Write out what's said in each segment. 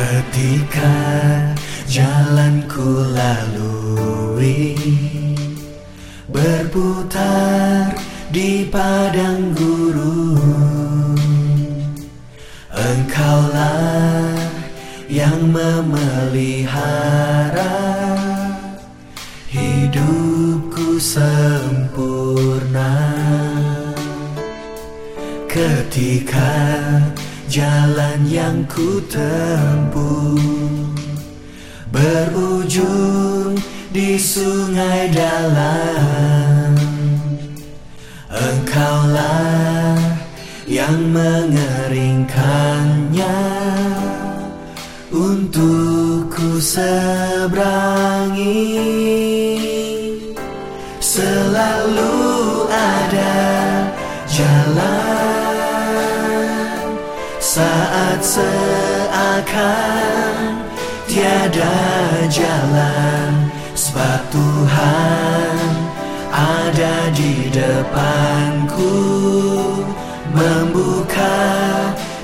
Ketika jalanku lalui Berputar di padang gurun Engkaulah yang memelihara Hidupku sempurna. Ketika jalan yang ku tempuh. Berujung di sungai dalam. Engkaulah yang mengeringkannya. Untukku seberangi Saat seakan tiada jalan Sebab Tuhan ada di depanku. Membuka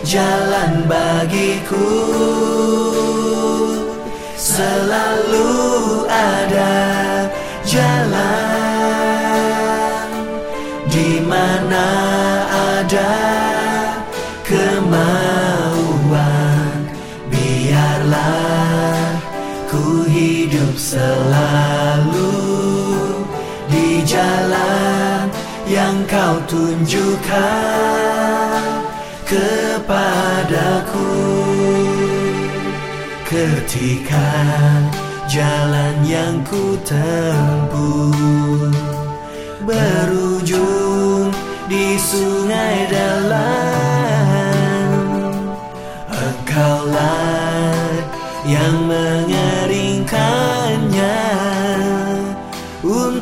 jalan bagiku. Selalu ada jalan selalu di jalan yang kau tunjukkan kepadaku. Ketika jalan yang ku tempuh Berujung di sungai dalam Engkaulah yang mengeringkannya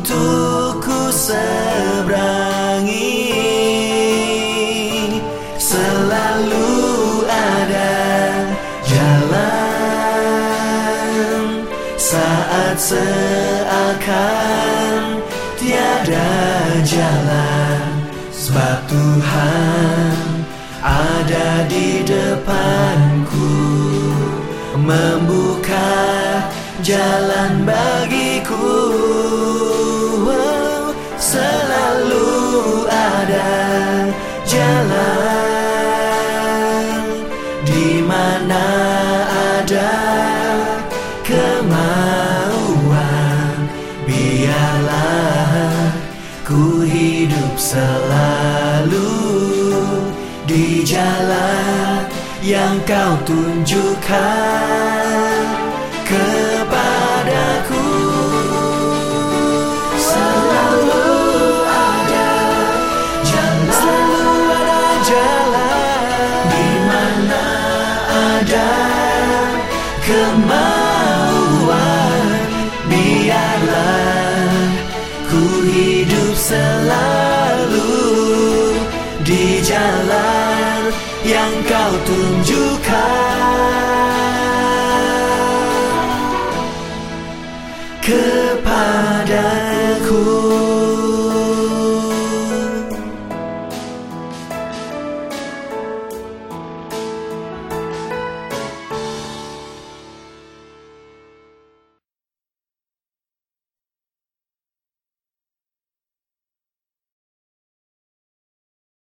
Untukku seberangi Selalu ada jalan. Saat seakan tiada jalan Sebab Tuhan ada di depanku. Membuka jalan bagiku Selalu ada jalan. Di mana ada kemauan biarlah ku hidup selalu di jalan yang kau tunjukkan ada kemauan biarlah ku hidup selalu di jalan yang kau tunjukkan. Kepadaku